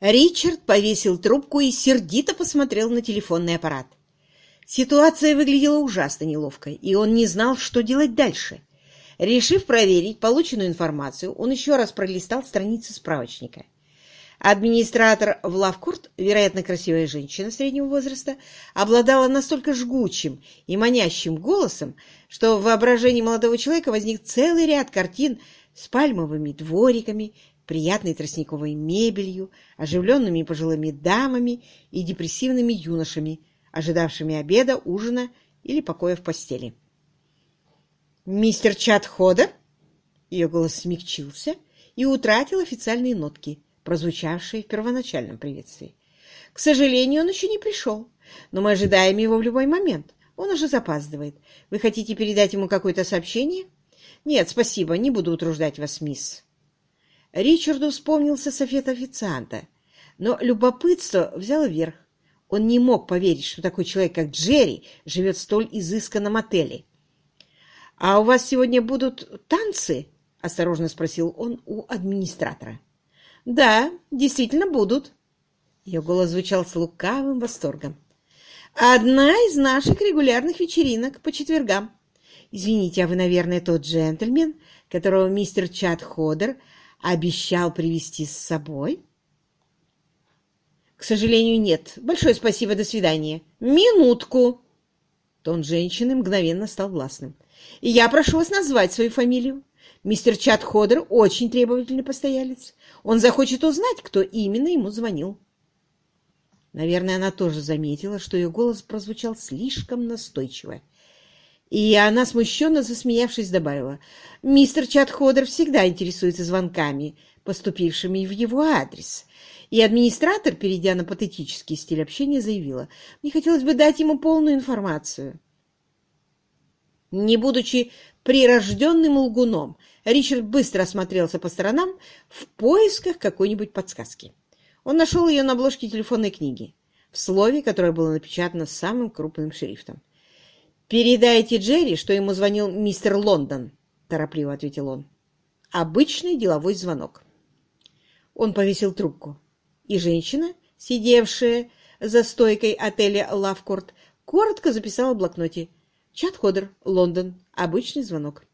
Ричард повесил трубку и сердито посмотрел на телефонный аппарат. Ситуация выглядела ужасно неловкой, и он не знал, что делать дальше. Решив проверить полученную информацию, он еще раз пролистал страницы справочника. Администратор в Лавкурт, вероятно, красивая женщина среднего возраста, обладала настолько жгучим и манящим голосом, что в воображении молодого человека возник целый ряд картин с пальмовыми двориками, приятной тростниковой мебелью, оживленными пожилыми дамами и депрессивными юношами, ожидавшими обеда, ужина или покоя в постели. «Мистер Чат Ходер?» Ее голос смягчился и утратил официальные нотки, прозвучавшие в первоначальном приветствии. «К сожалению, он еще не пришел, но мы ожидаем его в любой момент. Он уже запаздывает. Вы хотите передать ему какое-то сообщение?» «Нет, спасибо, не буду утруждать вас, мисс». Ричарду вспомнился совет официанта, но любопытство взяло верх. Он не мог поверить, что такой человек, как Джерри, живет в столь изысканном отеле. «А у вас сегодня будут танцы?» — осторожно спросил он у администратора. «Да, действительно будут». Ее голос звучал с лукавым восторгом. «Одна из наших регулярных вечеринок по четвергам. Извините, а вы, наверное, тот джентльмен, которого мистер Чат Ходер обещал привести с собой? К сожалению, нет. Большое спасибо, до свидания. Минутку. Тон женщины мгновенно стал властным. Я прошу вас назвать свою фамилию. Мистер Чат Ходер очень требовательный постоялец. Он захочет узнать, кто именно ему звонил. Наверное, она тоже заметила, что ее голос прозвучал слишком настойчиво. И она, смущенно засмеявшись, добавила, «Мистер Чатходер всегда интересуется звонками, поступившими в его адрес». И администратор, перейдя на патетический стиль общения, заявила, «Мне хотелось бы дать ему полную информацию». Не будучи прирожденным лгуном, Ричард быстро осмотрелся по сторонам в поисках какой-нибудь подсказки. Он нашел ее на обложке телефонной книги, в слове, которое было напечатано самым крупным шрифтом. «Передайте Джерри, что ему звонил мистер Лондон», — торопливо ответил он. «Обычный деловой звонок». Он повесил трубку, и женщина, сидевшая за стойкой отеля «Лавкорт», коротко записала в блокноте «Чат Ходер, Лондон. Обычный звонок».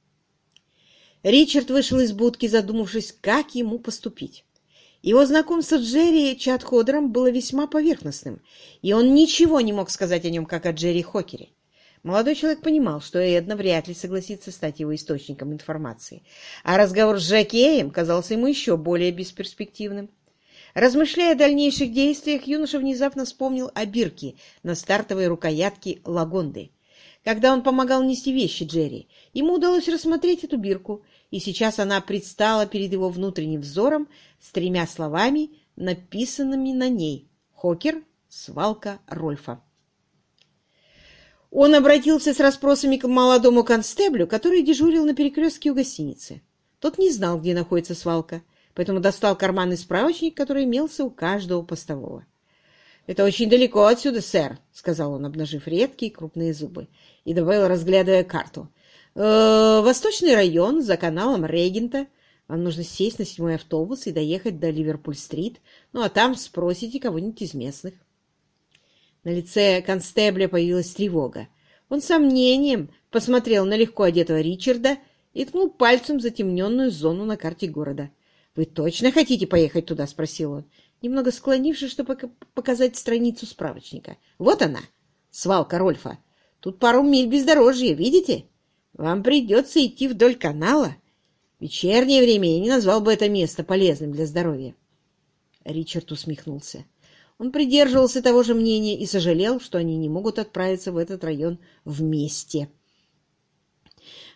Ричард вышел из будки, задумавшись, как ему поступить. Его знакомство с Джерри Чат Ходером было весьма поверхностным, и он ничего не мог сказать о нем, как о Джерри Хокере. Молодой человек понимал, что Эдна вряд ли согласится стать его источником информации, а разговор с Жакеем казался ему еще более бесперспективным. Размышляя о дальнейших действиях, юноша внезапно вспомнил о бирке на стартовой рукоятке Лагонды. Когда он помогал нести вещи Джерри, ему удалось рассмотреть эту бирку, и сейчас она предстала перед его внутренним взором с тремя словами, написанными на ней «Хокер, свалка Рольфа». Он обратился с расспросами к молодому констеблю, который дежурил на перекрестке у гостиницы. Тот не знал, где находится свалка, поэтому достал карманный справочник, который имелся у каждого постового. «Это очень далеко отсюда, сэр», — сказал он, обнажив редкие крупные зубы, и добавил, разглядывая карту. «Э, «Восточный район за каналом Регента. Вам нужно сесть на седьмой автобус и доехать до Ливерпуль-стрит, ну а там спросите кого-нибудь из местных». На лице констебля появилась тревога. Он сомнением посмотрел на легко одетого Ричарда и ткнул пальцем затемненную зону на карте города. «Вы точно хотите поехать туда?» — спросил он, немного склонившись, чтобы показать страницу справочника. «Вот она, свалка Рольфа. Тут пару миль бездорожья, видите? Вам придется идти вдоль канала. вечернее время я не назвал бы это место полезным для здоровья». Ричард усмехнулся. Он придерживался того же мнения и сожалел, что они не могут отправиться в этот район вместе.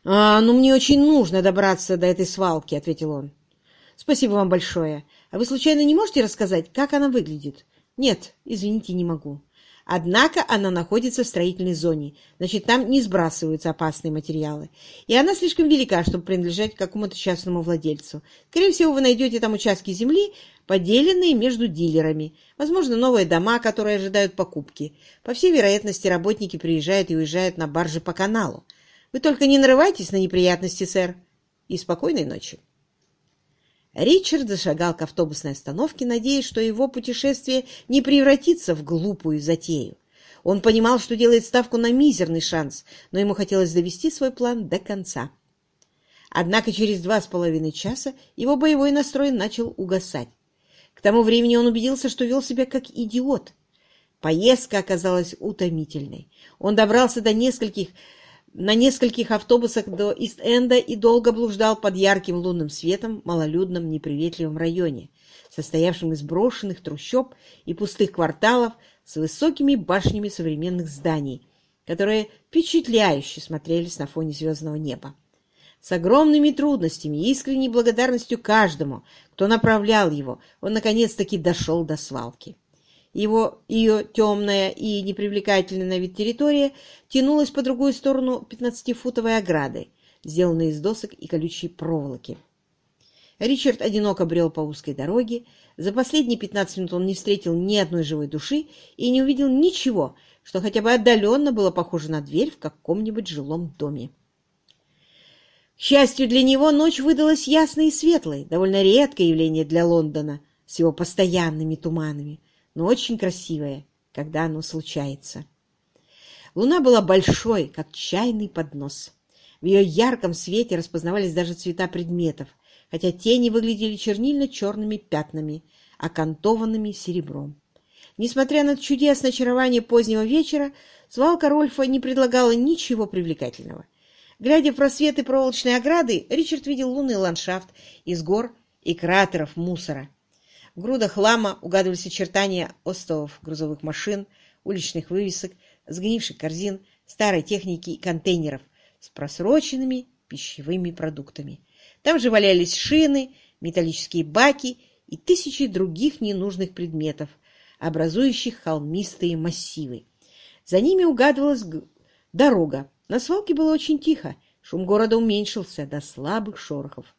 «А, «Ну, мне очень нужно добраться до этой свалки», — ответил он. «Спасибо вам большое. А вы, случайно, не можете рассказать, как она выглядит?» «Нет, извините, не могу. Однако она находится в строительной зоне, значит, там не сбрасываются опасные материалы. И она слишком велика, чтобы принадлежать какому-то частному владельцу. Скорее всего, вы найдете там участки земли, поделенные между дилерами. Возможно, новые дома, которые ожидают покупки. По всей вероятности, работники приезжают и уезжают на барже по каналу. Вы только не нарывайтесь на неприятности, сэр. И спокойной ночи. Ричард зашагал к автобусной остановке, надеясь, что его путешествие не превратится в глупую затею. Он понимал, что делает ставку на мизерный шанс, но ему хотелось довести свой план до конца. Однако через два с половиной часа его боевой настрой начал угасать. К тому времени он убедился, что вел себя как идиот. Поездка оказалась утомительной. Он добрался до нескольких, на нескольких автобусах до Ист-Энда и долго блуждал под ярким лунным светом в малолюдном неприветливом районе, состоявшем из брошенных трущоб и пустых кварталов с высокими башнями современных зданий, которые впечатляюще смотрелись на фоне звездного неба. С огромными трудностями и искренней благодарностью каждому, кто направлял его, он наконец-таки дошел до свалки. Его, ее темная и непривлекательная на вид территория тянулась по другую сторону пятнадцатифутовой ограды, сделанной из досок и колючей проволоки. Ричард одиноко брел по узкой дороге. За последние пятнадцать минут он не встретил ни одной живой души и не увидел ничего, что хотя бы отдаленно было похоже на дверь в каком-нибудь жилом доме. К счастью для него, ночь выдалась ясной и светлой, довольно редкое явление для Лондона с его постоянными туманами, но очень красивое, когда оно случается. Луна была большой, как чайный поднос. В ее ярком свете распознавались даже цвета предметов, хотя тени выглядели чернильно-черными пятнами, окантованными серебром. Несмотря на чудесное очарование позднего вечера, свалка Рольфа не предлагала ничего привлекательного — Глядя в просветы проволочной ограды, Ричард видел лунный ландшафт из гор и кратеров мусора. В хлама угадывались очертания остовов грузовых машин, уличных вывесок, сгнивших корзин, старой техники и контейнеров с просроченными пищевыми продуктами. Там же валялись шины, металлические баки и тысячи других ненужных предметов, образующих холмистые массивы. За ними угадывалась дорога, на свалке было очень тихо, шум города уменьшился до слабых шорохов.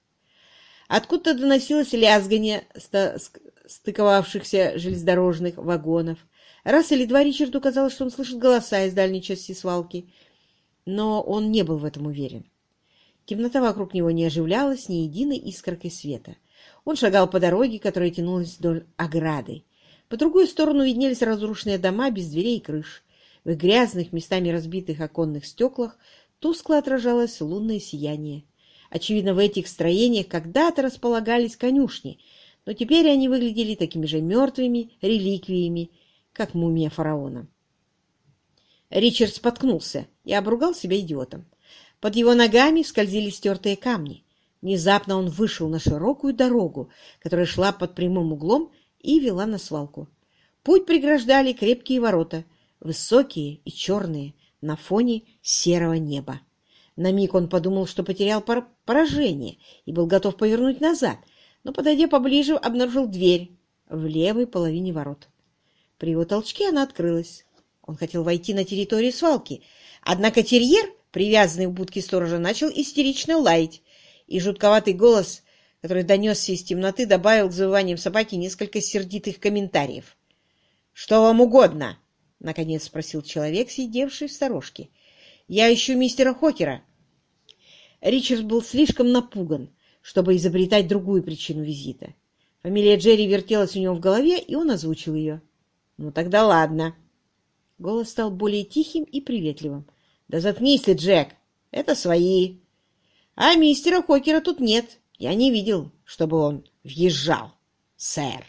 Откуда-то доносилось лязгание стыковавшихся железнодорожных вагонов. Раз или два Ричарду казалось, что он слышит голоса из дальней части свалки, но он не был в этом уверен. Темнота вокруг него не оживлялась ни единой искоркой света. Он шагал по дороге, которая тянулась вдоль ограды. По другую сторону виднелись разрушенные дома без дверей и крыш. В грязных, местами разбитых оконных стеклах тускло отражалось лунное сияние. Очевидно, в этих строениях когда-то располагались конюшни, но теперь они выглядели такими же мертвыми реликвиями, как мумия фараона. Ричард споткнулся и обругал себя идиотом. Под его ногами скользили стертые камни. Внезапно он вышел на широкую дорогу, которая шла под прямым углом и вела на свалку. Путь преграждали крепкие ворота — высокие и черные, на фоне серого неба. На миг он подумал, что потерял поражение и был готов повернуть назад, но, подойдя поближе, обнаружил дверь в левой половине ворот. При его толчке она открылась. Он хотел войти на территорию свалки, однако терьер, привязанный в будке сторожа, начал истерично лаять, и жутковатый голос, который донесся из темноты, добавил к завываниям собаки несколько сердитых комментариев. «Что вам угодно?» — наконец спросил человек, сидевший в сторожке. — Я ищу мистера Хокера. Ричард был слишком напуган, чтобы изобретать другую причину визита. Фамилия Джерри вертелась у него в голове, и он озвучил ее. — Ну, тогда ладно. Голос стал более тихим и приветливым. — Да заткнись ты, Джек! Это свои. — А мистера Хокера тут нет. Я не видел, чтобы он въезжал, сэр.